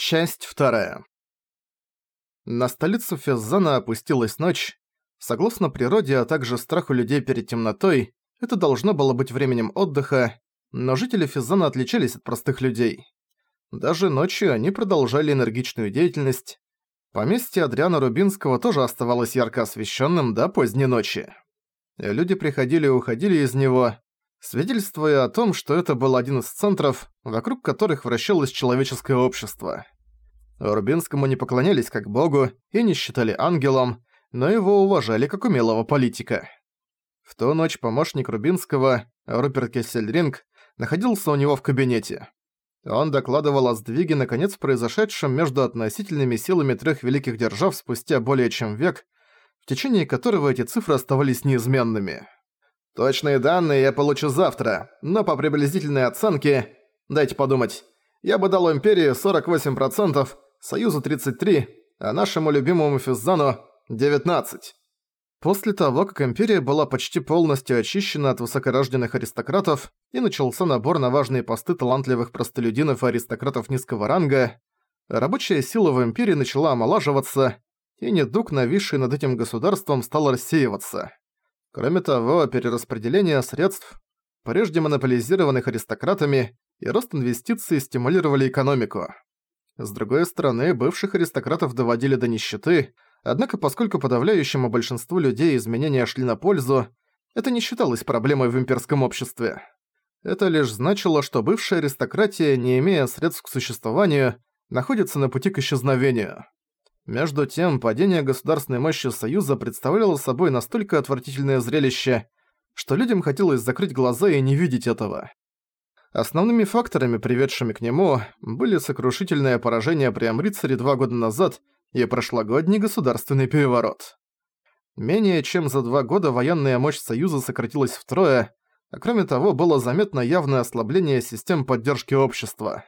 Часть вторая. На столицу Феззана опустилась ночь. Согласно природе, а также страху людей перед темнотой, это должно было быть временем отдыха, но жители Феззана отличались от простых людей. Даже ночью они продолжали энергичную деятельность. Поместье Адриана Рубинского тоже оставалось ярко освещенным до поздней ночи. Люди приходили и уходили из него, свидетельствуя о том, что это был один из центров, вокруг которых вращалось человеческое общество. Рубинскому не поклонялись как богу и не считали ангелом, но его уважали как умелого политика. В ту ночь помощник Рубинского, Руперт Кессельринг, находился у него в кабинете. Он докладывал о сдвиге наконец произошедшем между относительными силами трех великих держав спустя более чем век, в течение которого эти цифры оставались неизменными. Точные данные я получу завтра, но по приблизительной оценке... Дайте подумать. Я бы дал Империи 48%, Союзу 33%, а нашему любимому Физзану 19%. После того, как Империя была почти полностью очищена от высокорожденных аристократов и начался набор на важные посты талантливых простолюдинов и аристократов низкого ранга, рабочая сила в Империи начала омолаживаться, и недуг, нависший над этим государством, стал рассеиваться. Кроме того, перераспределение средств, прежде монополизированных аристократами, и рост инвестиций стимулировали экономику. С другой стороны, бывших аристократов доводили до нищеты, однако поскольку подавляющему большинству людей изменения шли на пользу, это не считалось проблемой в имперском обществе. Это лишь значило, что бывшая аристократия, не имея средств к существованию, находится на пути к исчезновению. Между тем, падение государственной мощи Союза представляло собой настолько отвратительное зрелище, что людям хотелось закрыть глаза и не видеть этого. Основными факторами, приведшими к нему, были сокрушительное поражение при Амрицаре два года назад и прошлогодний государственный переворот. Менее чем за два года военная мощь Союза сократилась втрое, а кроме того было заметно явное ослабление систем поддержки общества.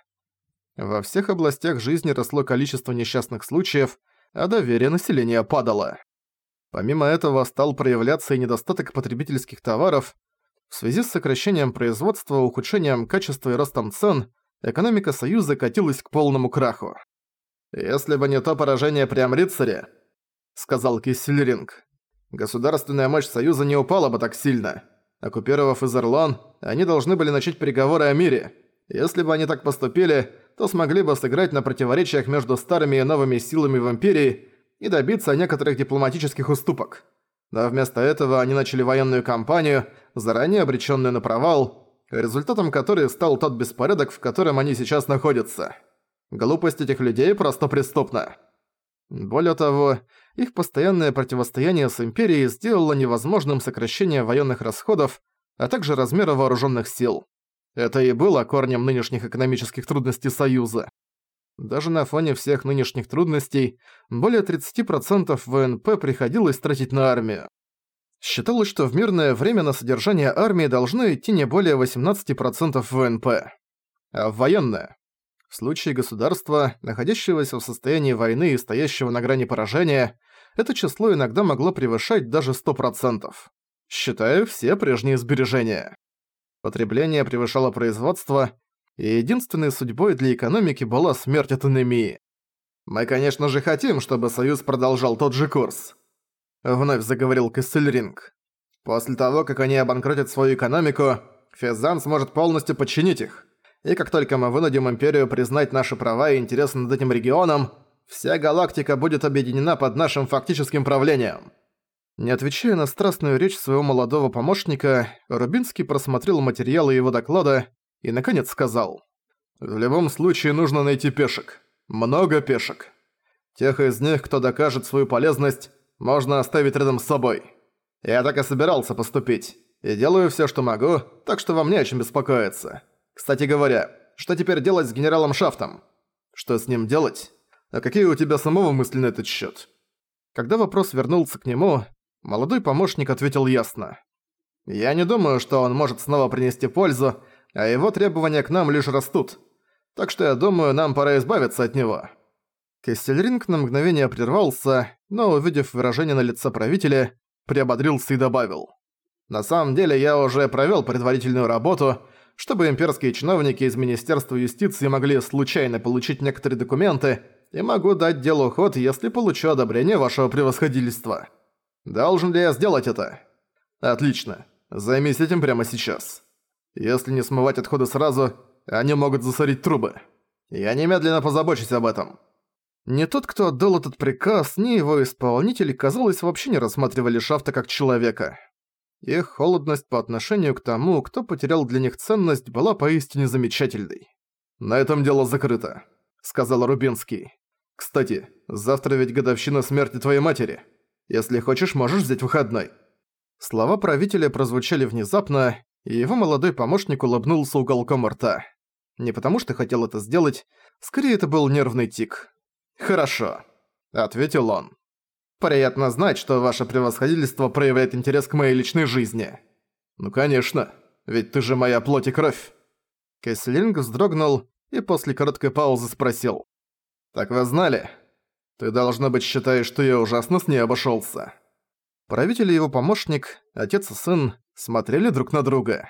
Во всех областях жизни росло количество несчастных случаев, а доверие населения падало. Помимо этого стал проявляться и недостаток потребительских товаров. В связи с сокращением производства, ухудшением качества и ростом цен, экономика Союза катилась к полному краху. «Если бы не то поражение при Амрицаре», — сказал Киссельринг, «государственная мощь Союза не упала бы так сильно. Оккупировав Изерлон, они должны были начать переговоры о мире. Если бы они так поступили, то смогли бы сыграть на противоречиях между старыми и новыми силами в Империи и добиться некоторых дипломатических уступок. Но вместо этого они начали военную кампанию, заранее обреченную на провал, результатом которой стал тот беспорядок, в котором они сейчас находятся. Глупость этих людей просто преступна. Более того, их постоянное противостояние с Империей сделало невозможным сокращение военных расходов, а также размера вооруженных сил. Это и было корнем нынешних экономических трудностей Союза. Даже на фоне всех нынешних трудностей, более 30% ВНП приходилось тратить на армию. Считалось, что в мирное время на содержание армии должно идти не более 18% ВНП. А в военное? В случае государства, находящегося в состоянии войны и стоящего на грани поражения, это число иногда могло превышать даже 100%, считая все прежние сбережения. Потребление превышало производство, и единственной судьбой для экономики была смерть от анемии. «Мы, конечно же, хотим, чтобы Союз продолжал тот же курс», — вновь заговорил Кессельринг. «После того, как они обанкротят свою экономику, Фезан сможет полностью подчинить их. И как только мы вынудим Империю признать наши права и интересы над этим регионом, вся галактика будет объединена под нашим фактическим правлением». Не отвечая на страстную речь своего молодого помощника, Рубинский просмотрел материалы его доклада и, наконец, сказал. «В любом случае нужно найти пешек. Много пешек. Тех из них, кто докажет свою полезность, можно оставить рядом с собой. Я так и собирался поступить. И делаю все, что могу, так что вам не о чем беспокоиться. Кстати говоря, что теперь делать с генералом Шафтом? Что с ним делать? А какие у тебя самого мысли на этот счет? Когда вопрос вернулся к нему, молодой помощник ответил ясно. «Я не думаю, что он может снова принести пользу, а его требования к нам лишь растут. Так что я думаю, нам пора избавиться от него». Кессельринг на мгновение прервался, но, увидев выражение на лице правителя, приободрился и добавил. «На самом деле я уже провёл предварительную работу, чтобы имперские чиновники из Министерства юстиции могли случайно получить некоторые документы, и могу дать делу ход, если получу одобрение вашего превосходительства. Должен ли я сделать это? Отлично. Займись этим прямо сейчас. Если не смывать отходы сразу, они могут засорить трубы. Я немедленно позабочусь об этом. Ни тот, кто отдал этот приказ, ни его исполнитель, казалось, вообще не рассматривали Шафта как человека. Их холодность по отношению к тому, кто потерял для них ценность, была поистине замечательной. «На этом дело закрыто», — сказал Рубинский. «Кстати, завтра ведь годовщина смерти твоей матери. Если хочешь, можешь взять выходной». Слова правителя прозвучали внезапно, и его молодой помощник улыбнулся уголком рта. Не потому что хотел это сделать, скорее это был нервный тик. «Хорошо», — ответил он. «Приятно знать, что ваше превосходительство проявляет интерес к моей личной жизни». «Ну конечно, ведь ты же моя плоть и кровь». Кэслинг вздрогнул и после короткой паузы спросил. «Так вы знали? Ты, должно быть, считаешь, что я ужасно с ней обошёлся». Правитель и его помощник, отец и сын, смотрели друг на друга.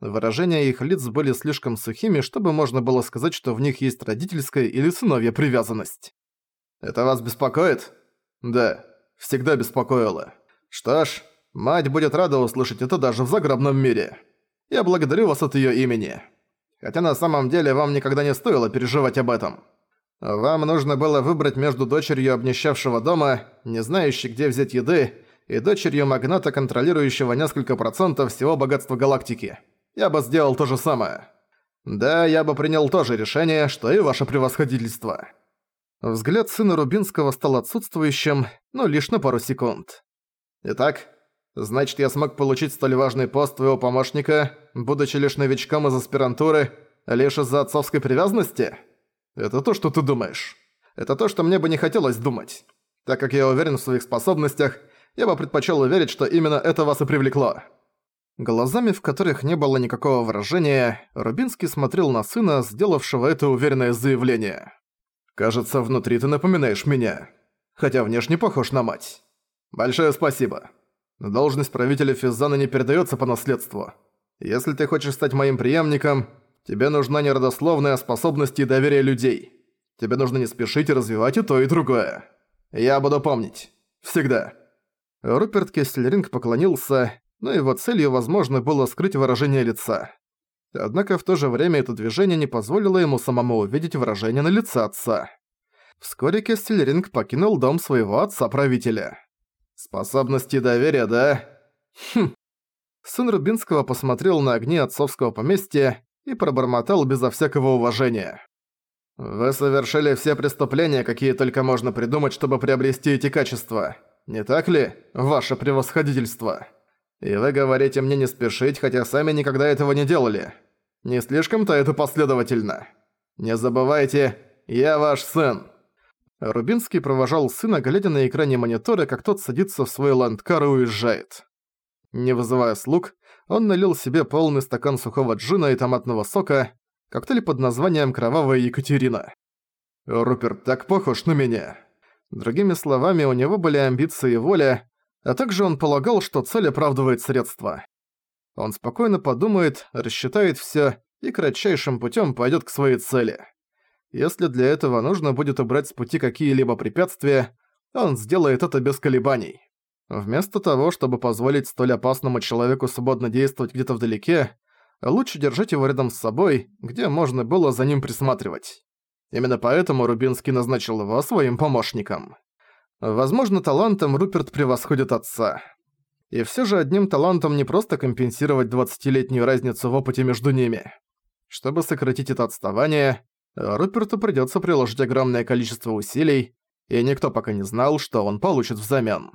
Выражения их лиц были слишком сухими, чтобы можно было сказать, что в них есть родительская или сыновья привязанность. «Это вас беспокоит?» «Да, всегда беспокоило. Что ж, мать будет рада услышать это даже в загробном мире. Я благодарю вас от её имени. Хотя на самом деле вам никогда не стоило переживать об этом. Вам нужно было выбрать между дочерью обнищавшего дома, не знающей, где взять еды, и дочерью магната, контролирующего несколько процентов всего богатства галактики. Я бы сделал то же самое. Да, я бы принял то же решение, что и ваше превосходительство». Взгляд сына Рубинского стал отсутствующим, но лишь на пару секунд. «Итак, значит, я смог получить столь важный пост твоего помощника, будучи лишь новичком из аспирантуры, лишь из-за отцовской привязанности? Это то, что ты думаешь. Это то, что мне бы не хотелось думать. Так как я уверен в своих способностях, я бы предпочел уверить, что именно это вас и привлекло». Глазами, в которых не было никакого выражения, Рубинский смотрел на сына, сделавшего это уверенное заявление. Кажется, внутри ты напоминаешь меня. Хотя внешне похож на мать. Большое спасибо. Должность правителя Физзана не передается по наследству. Если ты хочешь стать моим преемником, тебе нужна не родословная способность и доверие людей. Тебе нужно не спешить и развивать и то, и другое. Я буду помнить. Всегда. Руперт Кессельринг поклонился, но его целью, возможно, было скрыть выражение лица. Однако в то же время это движение не позволило ему самому увидеть выражение на лице отца. Вскоре Кестельринг покинул дом своего отца-правителя. «Способности доверия, да?» «Хм». Сын Рубинского посмотрел на огни отцовского поместья и пробормотал безо всякого уважения. «Вы совершили все преступления, какие только можно придумать, чтобы приобрести эти качества. Не так ли, ваше превосходительство?» И вы говорите мне не спешить, хотя сами никогда этого не делали. Не слишком-то это последовательно. Не забывайте, я ваш сын». Рубинский провожал сына, глядя на экране монитора, как тот садится в свой ландкар и уезжает. Не вызывая слуг, он налил себе полный стакан сухого джина и томатного сока, коктейль под названием «Кровавая Екатерина». «Руперт так похож на меня». Другими словами, у него были амбиции и воля, а также он полагал, что цель оправдывает средства. Он спокойно подумает, рассчитает всё и кратчайшим путём пойдёт к своей цели. Если для этого нужно будет убрать с пути какие-либо препятствия, он сделает это без колебаний. Вместо того, чтобы позволить столь опасному человеку свободно действовать где-то вдалеке, лучше держать его рядом с собой, где можно было за ним присматривать. Именно поэтому Рубинский назначил его своим помощником. Возможно, талантом Руперт превосходит отца. И всё же одним талантом не просто компенсировать 20-летнюю разницу в опыте между ними. Чтобы сократить это отставание, Руперту придётся приложить огромное количество усилий, и никто пока не знал, что он получит взамен.